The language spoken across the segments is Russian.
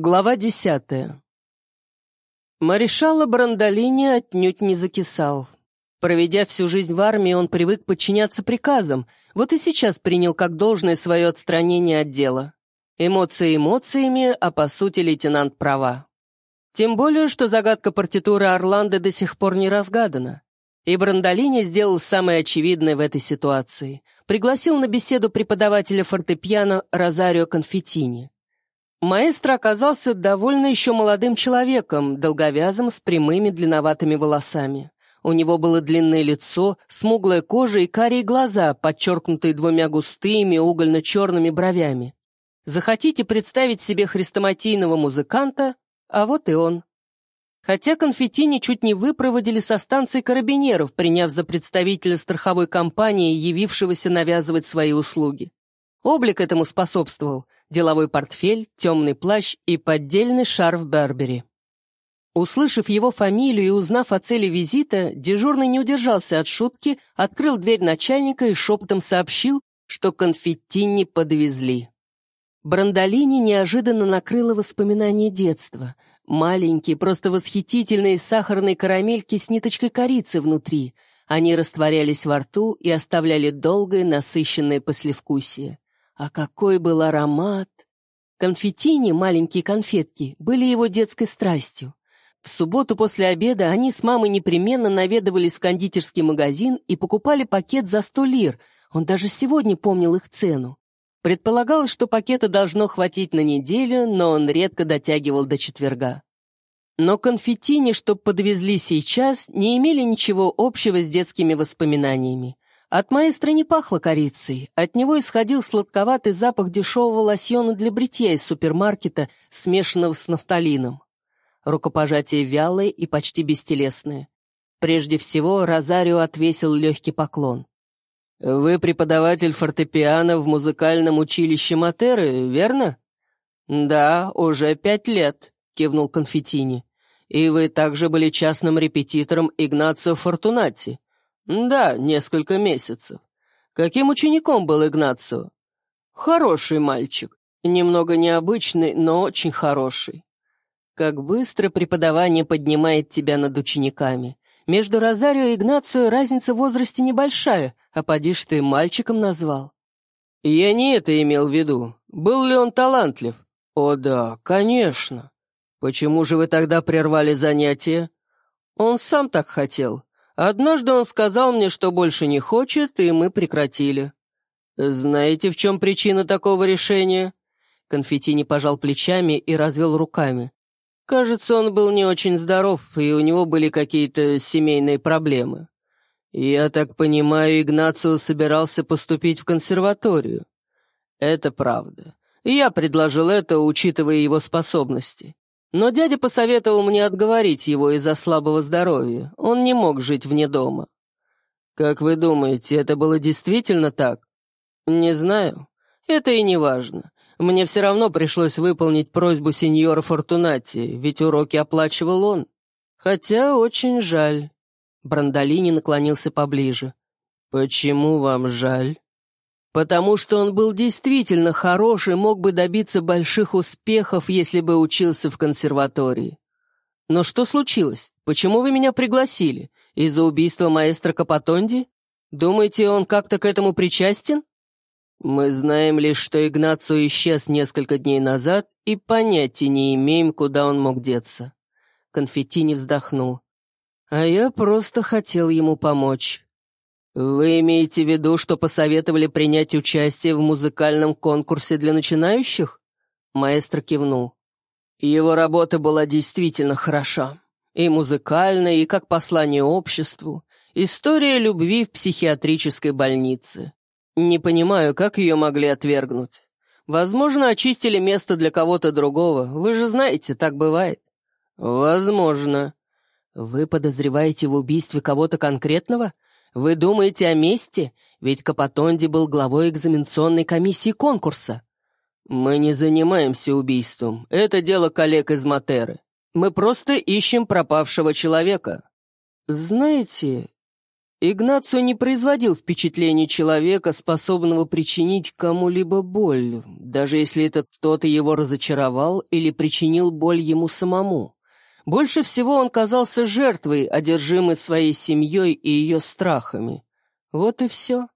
Глава десятая. Маришала Брандолини отнюдь не закисал. Проведя всю жизнь в армии, он привык подчиняться приказам, вот и сейчас принял как должное свое отстранение от дела. Эмоции эмоциями, а по сути лейтенант права. Тем более, что загадка партитуры Орландо до сих пор не разгадана. И Брандолини сделал самое очевидное в этой ситуации. Пригласил на беседу преподавателя фортепиано Розарио Конфеттини. Маэстро оказался довольно еще молодым человеком, долговязым, с прямыми длинноватыми волосами. У него было длинное лицо, смуглая кожа и карие глаза, подчеркнутые двумя густыми угольно-черными бровями. Захотите представить себе хрестоматийного музыканта, а вот и он. Хотя конфеттини чуть не выпроводили со станции карабинеров, приняв за представителя страховой компании, явившегося навязывать свои услуги. Облик этому способствовал — деловой портфель, темный плащ и поддельный шарф Бербери. Услышав его фамилию и узнав о цели визита, дежурный не удержался от шутки, открыл дверь начальника и шепотом сообщил, что конфеттини подвезли. Брандолини неожиданно накрыло воспоминание детства. Маленькие, просто восхитительные сахарные карамельки с ниточкой корицы внутри. Они растворялись во рту и оставляли долгое насыщенное послевкусие. А какой был аромат! Конфеттини, маленькие конфетки, были его детской страстью. В субботу после обеда они с мамой непременно наведывались в кондитерский магазин и покупали пакет за сто лир. Он даже сегодня помнил их цену. Предполагалось, что пакета должно хватить на неделю, но он редко дотягивал до четверга. Но конфеттини, что подвезли сейчас, не имели ничего общего с детскими воспоминаниями. От маэстро не пахло корицей, от него исходил сладковатый запах дешевого лосьона для бритья из супермаркета, смешанного с нафталином. Рукопожатие вялое и почти бестелесное. Прежде всего, Розарио отвесил легкий поклон. «Вы преподаватель фортепиано в музыкальном училище Матеры, верно?» «Да, уже пять лет», — кивнул Конфеттини. «И вы также были частным репетитором Игнацио Фортунати. «Да, несколько месяцев. Каким учеником был Игнацио?» «Хороший мальчик. Немного необычный, но очень хороший. Как быстро преподавание поднимает тебя над учениками. Между Розарио и Игнацио разница в возрасте небольшая, а поди ж ты мальчиком назвал». «Я не это имел в виду. Был ли он талантлив?» «О да, конечно. Почему же вы тогда прервали занятия?» «Он сам так хотел. Однажды он сказал мне, что больше не хочет, и мы прекратили. Знаете, в чем причина такого решения?» Конфеттини пожал плечами и развел руками. Кажется, он был не очень здоров, и у него были какие-то семейные проблемы. Я так понимаю, Игнацио собирался поступить в консерваторию. Это правда. Я предложил это, учитывая его способности. Но дядя посоветовал мне отговорить его из-за слабого здоровья. Он не мог жить вне дома. Как вы думаете, это было действительно так? Не знаю. Это и не важно. Мне все равно пришлось выполнить просьбу сеньора Фортунати, ведь уроки оплачивал он. Хотя очень жаль. Брандолини наклонился поближе. «Почему вам жаль?» Потому что он был действительно хорош и мог бы добиться больших успехов, если бы учился в консерватории. Но что случилось? Почему вы меня пригласили? Из-за убийства маэстро Капатонди? Думаете, он как-то к этому причастен? Мы знаем лишь, что Игнацио исчез несколько дней назад и понятия не имеем, куда он мог деться. Конфеттини вздохнул. А я просто хотел ему помочь. «Вы имеете в виду, что посоветовали принять участие в музыкальном конкурсе для начинающих?» Маэстро кивнул. Его работа была действительно хороша. И музыкальная, и как послание обществу. История любви в психиатрической больнице. Не понимаю, как ее могли отвергнуть. Возможно, очистили место для кого-то другого. Вы же знаете, так бывает. Возможно. Вы подозреваете в убийстве кого-то конкретного? Вы думаете о мести? Ведь Капатонди был главой экзаменационной комиссии конкурса. Мы не занимаемся убийством. Это дело коллег из Матеры. Мы просто ищем пропавшего человека. Знаете, Игнацио не производил впечатления человека, способного причинить кому-либо боль, даже если этот кто-то его разочаровал или причинил боль ему самому. Больше всего он казался жертвой, одержимой своей семьей и ее страхами. Вот и все.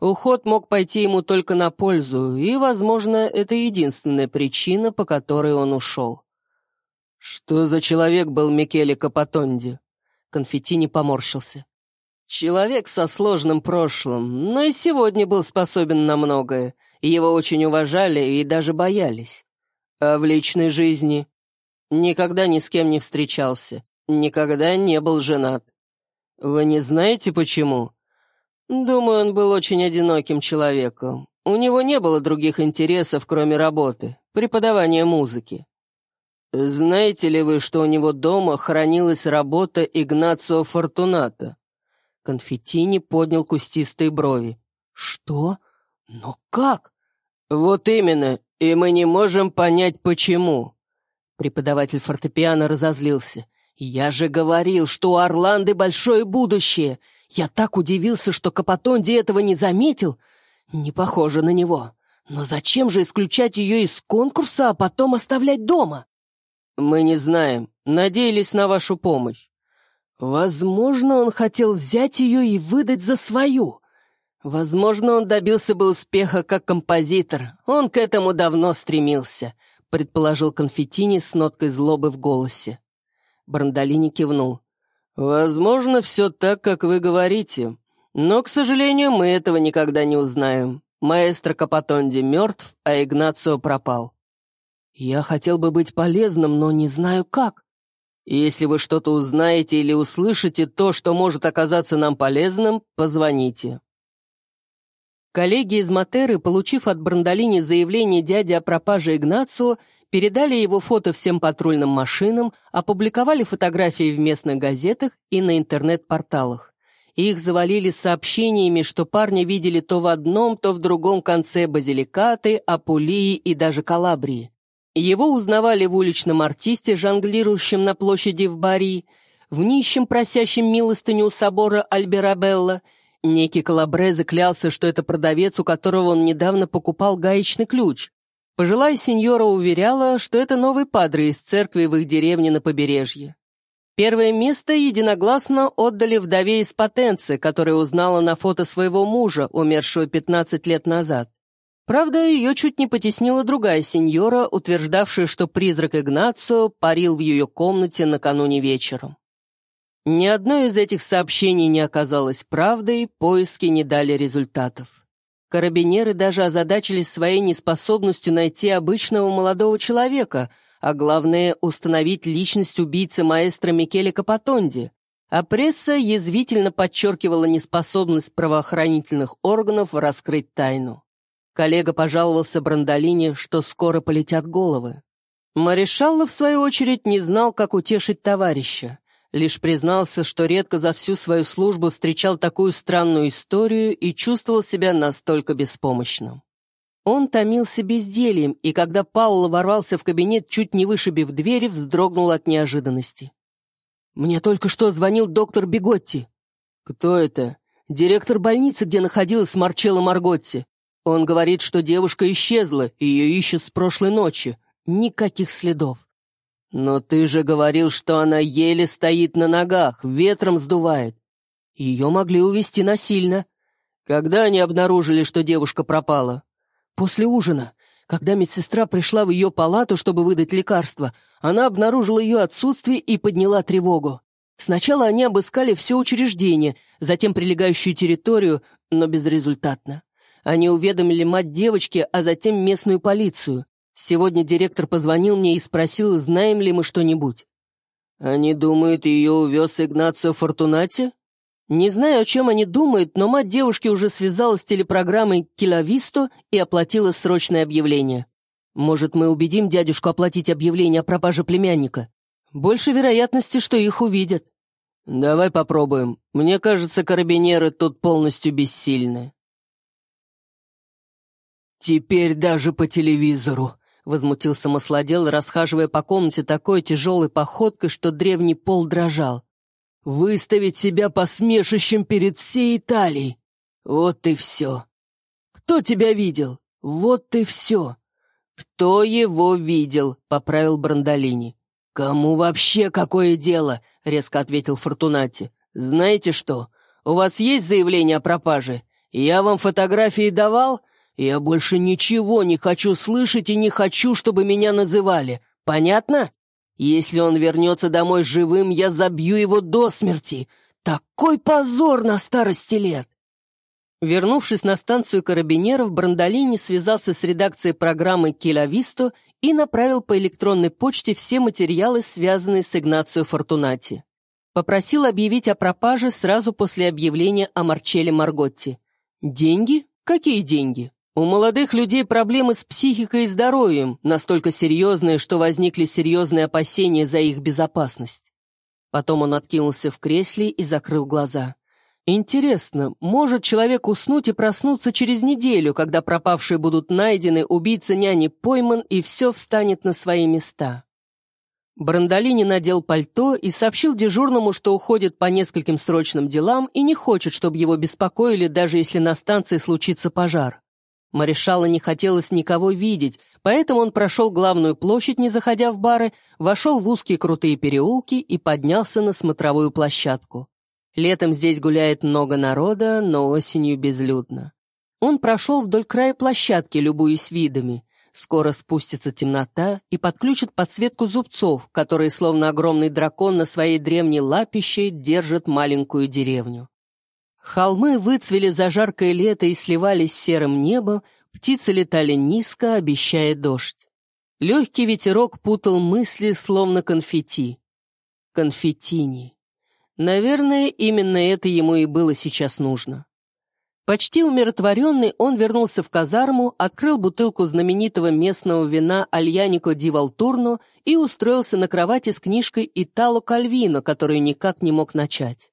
Уход мог пойти ему только на пользу, и, возможно, это единственная причина, по которой он ушел. «Что за человек был Микеле Капатонди?» Конфетти поморщился. Человек со сложным прошлым, но и сегодня был способен на многое. Его очень уважали и даже боялись. А в личной жизни никогда ни с кем не встречался, никогда не был женат. Вы не знаете, почему? Думаю, он был очень одиноким человеком. У него не было других интересов, кроме работы, преподавания музыки. Знаете ли вы, что у него дома хранилась работа Игнацио Фортуната? Конфеттини поднял кустистые брови. «Что? Но как?» «Вот именно, и мы не можем понять, почему». Преподаватель фортепиано разозлился. «Я же говорил, что у Орланды большое будущее. Я так удивился, что Капотонди этого не заметил. Не похоже на него. Но зачем же исключать ее из конкурса, а потом оставлять дома?» «Мы не знаем. Надеялись на вашу помощь. Возможно, он хотел взять ее и выдать за свою. Возможно, он добился бы успеха как композитор. Он к этому давно стремился, предположил Конфеттини с ноткой злобы в голосе. Брандолини кивнул. «Возможно, все так, как вы говорите. Но, к сожалению, мы этого никогда не узнаем. Маэстро Капотонди мертв, а Игнацио пропал». «Я хотел бы быть полезным, но не знаю как», если вы что-то узнаете или услышите то, что может оказаться нам полезным, позвоните. Коллеги из Матеры, получив от Брандолини заявление дяди о пропаже Игнацио, передали его фото всем патрульным машинам, опубликовали фотографии в местных газетах и на интернет-порталах. Их завалили сообщениями, что парня видели то в одном, то в другом конце Базиликаты, Апулии и даже Калабрии. Его узнавали в уличном артисте, жонглирующем на площади в Бари, в нищем, просящем милостыню у собора Альберабелла. Некий Калабрезе клялся, что это продавец, у которого он недавно покупал гаечный ключ. Пожилая сеньора уверяла, что это новый падре из церкви в их деревне на побережье. Первое место единогласно отдали вдове из Потенции, которая узнала на фото своего мужа, умершего 15 лет назад. Правда, ее чуть не потеснила другая сеньора, утверждавшая, что призрак Игнацио парил в ее комнате накануне вечером. Ни одно из этих сообщений не оказалось правдой, поиски не дали результатов. Карабинеры даже озадачились своей неспособностью найти обычного молодого человека, а главное — установить личность убийцы маэстро Микеле Капотонди. А пресса язвительно подчеркивала неспособность правоохранительных органов раскрыть тайну. Коллега пожаловался Брандолине, что скоро полетят головы. Маришалло, в свою очередь, не знал, как утешить товарища. Лишь признался, что редко за всю свою службу встречал такую странную историю и чувствовал себя настолько беспомощным. Он томился бездельем, и когда Пауло ворвался в кабинет, чуть не вышибив дверь, вздрогнул от неожиданности. «Мне только что звонил доктор Беготти». «Кто это?» «Директор больницы, где находилась Марчелло Марготти. Он говорит, что девушка исчезла, и ее ищут с прошлой ночи. Никаких следов. Но ты же говорил, что она еле стоит на ногах, ветром сдувает. Ее могли увезти насильно. Когда они обнаружили, что девушка пропала? После ужина. Когда медсестра пришла в ее палату, чтобы выдать лекарство, она обнаружила ее отсутствие и подняла тревогу. Сначала они обыскали все учреждение, затем прилегающую территорию, но безрезультатно. Они уведомили мать девочки, а затем местную полицию. Сегодня директор позвонил мне и спросил, знаем ли мы что-нибудь. Они думают, ее увез Игнацио Фортунати? Не знаю, о чем они думают, но мать девушки уже связалась с телепрограммой «Киловисто» и оплатила срочное объявление. Может, мы убедим дядюшку оплатить объявление о пропаже племянника? Больше вероятности, что их увидят. Давай попробуем. Мне кажется, карабинеры тут полностью бессильны. «Теперь даже по телевизору», — возмутился маслодел, расхаживая по комнате такой тяжелой походкой, что древний пол дрожал. Выставить себя посмешищем перед всей Италией. Вот и все. Кто тебя видел? Вот и все. Кто его видел? Поправил Брандолини. Кому вообще какое дело? Резко ответил Фортунати. Знаете что? У вас есть заявление о пропаже? Я вам фотографии давал? Я больше ничего не хочу слышать и не хочу, чтобы меня называли. Понятно? Если он вернется домой живым, я забью его до смерти. Такой позор на старости лет!» Вернувшись на станцию карабинеров, Брандолини связался с редакцией программы «Келявисто» и направил по электронной почте все материалы, связанные с Игнацио Фортунати. Попросил объявить о пропаже сразу после объявления о Марчеле Марготти. «Деньги? Какие деньги?» У молодых людей проблемы с психикой и здоровьем, настолько серьезные, что возникли серьезные опасения за их безопасность. Потом он откинулся в кресле и закрыл глаза. Интересно, может человек уснуть и проснуться через неделю, когда пропавшие будут найдены, убийца няни пойман и все встанет на свои места? Брандолини надел пальто и сообщил дежурному, что уходит по нескольким срочным делам и не хочет, чтобы его беспокоили, даже если на станции случится пожар. Маришала не хотелось никого видеть, поэтому он прошел главную площадь, не заходя в бары, вошел в узкие крутые переулки и поднялся на смотровую площадку. Летом здесь гуляет много народа, но осенью безлюдно. Он прошел вдоль края площадки, любуясь видами. Скоро спустится темнота и подключит подсветку зубцов, которые, словно огромный дракон на своей древней лапище, держат маленькую деревню. Холмы выцвели за жаркое лето и сливались с серым небом, птицы летали низко, обещая дождь. Легкий ветерок путал мысли, словно конфетти. Конфеттини. Наверное, именно это ему и было сейчас нужно. Почти умиротворенный, он вернулся в казарму, открыл бутылку знаменитого местного вина Альянико ди Валтурно и устроился на кровати с книжкой Итало Кальвино, которую никак не мог начать.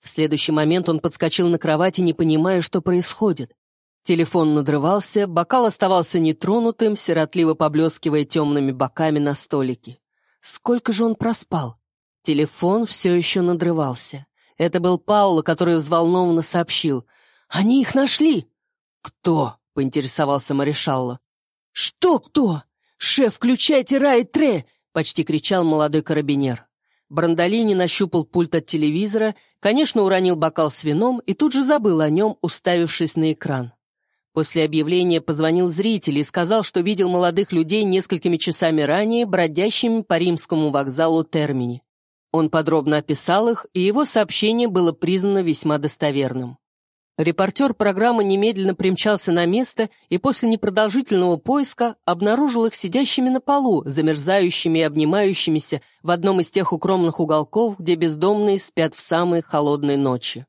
В следующий момент он подскочил на кровати, не понимая, что происходит. Телефон надрывался, бокал оставался нетронутым, сиротливо поблескивая темными боками на столике. Сколько же он проспал? Телефон все еще надрывался. Это был Пауло, который взволнованно сообщил. «Они их нашли!» «Кто?» — поинтересовался Маришалло. «Что кто? Шеф, включайте Рай Тре!» — почти кричал молодой карабинер. Брандолини нащупал пульт от телевизора, конечно, уронил бокал с вином и тут же забыл о нем, уставившись на экран. После объявления позвонил зритель и сказал, что видел молодых людей несколькими часами ранее, бродящими по римскому вокзалу Термини. Он подробно описал их, и его сообщение было признано весьма достоверным. Репортер программы немедленно примчался на место и после непродолжительного поиска обнаружил их сидящими на полу, замерзающими и обнимающимися в одном из тех укромных уголков, где бездомные спят в самые холодные ночи.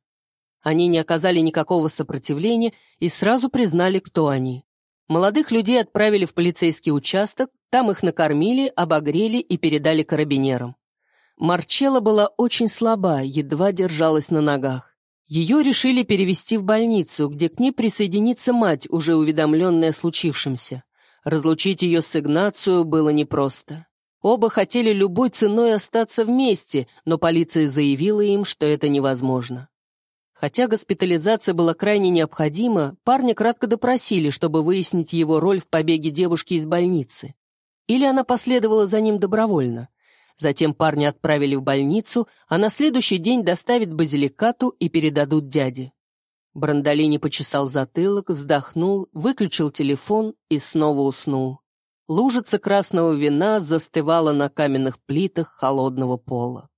Они не оказали никакого сопротивления и сразу признали, кто они. Молодых людей отправили в полицейский участок, там их накормили, обогрели и передали карабинерам. Марчелла была очень слаба, едва держалась на ногах. Ее решили перевести в больницу, где к ней присоединится мать, уже уведомленная о случившемся. Разлучить ее с Игнацио было непросто. Оба хотели любой ценой остаться вместе, но полиция заявила им, что это невозможно. Хотя госпитализация была крайне необходима, парня кратко допросили, чтобы выяснить его роль в побеге девушки из больницы. Или она последовала за ним добровольно. Затем парня отправили в больницу, а на следующий день доставят базиликату и передадут дяде. Брандолини почесал затылок, вздохнул, выключил телефон и снова уснул. Лужица красного вина застывала на каменных плитах холодного пола.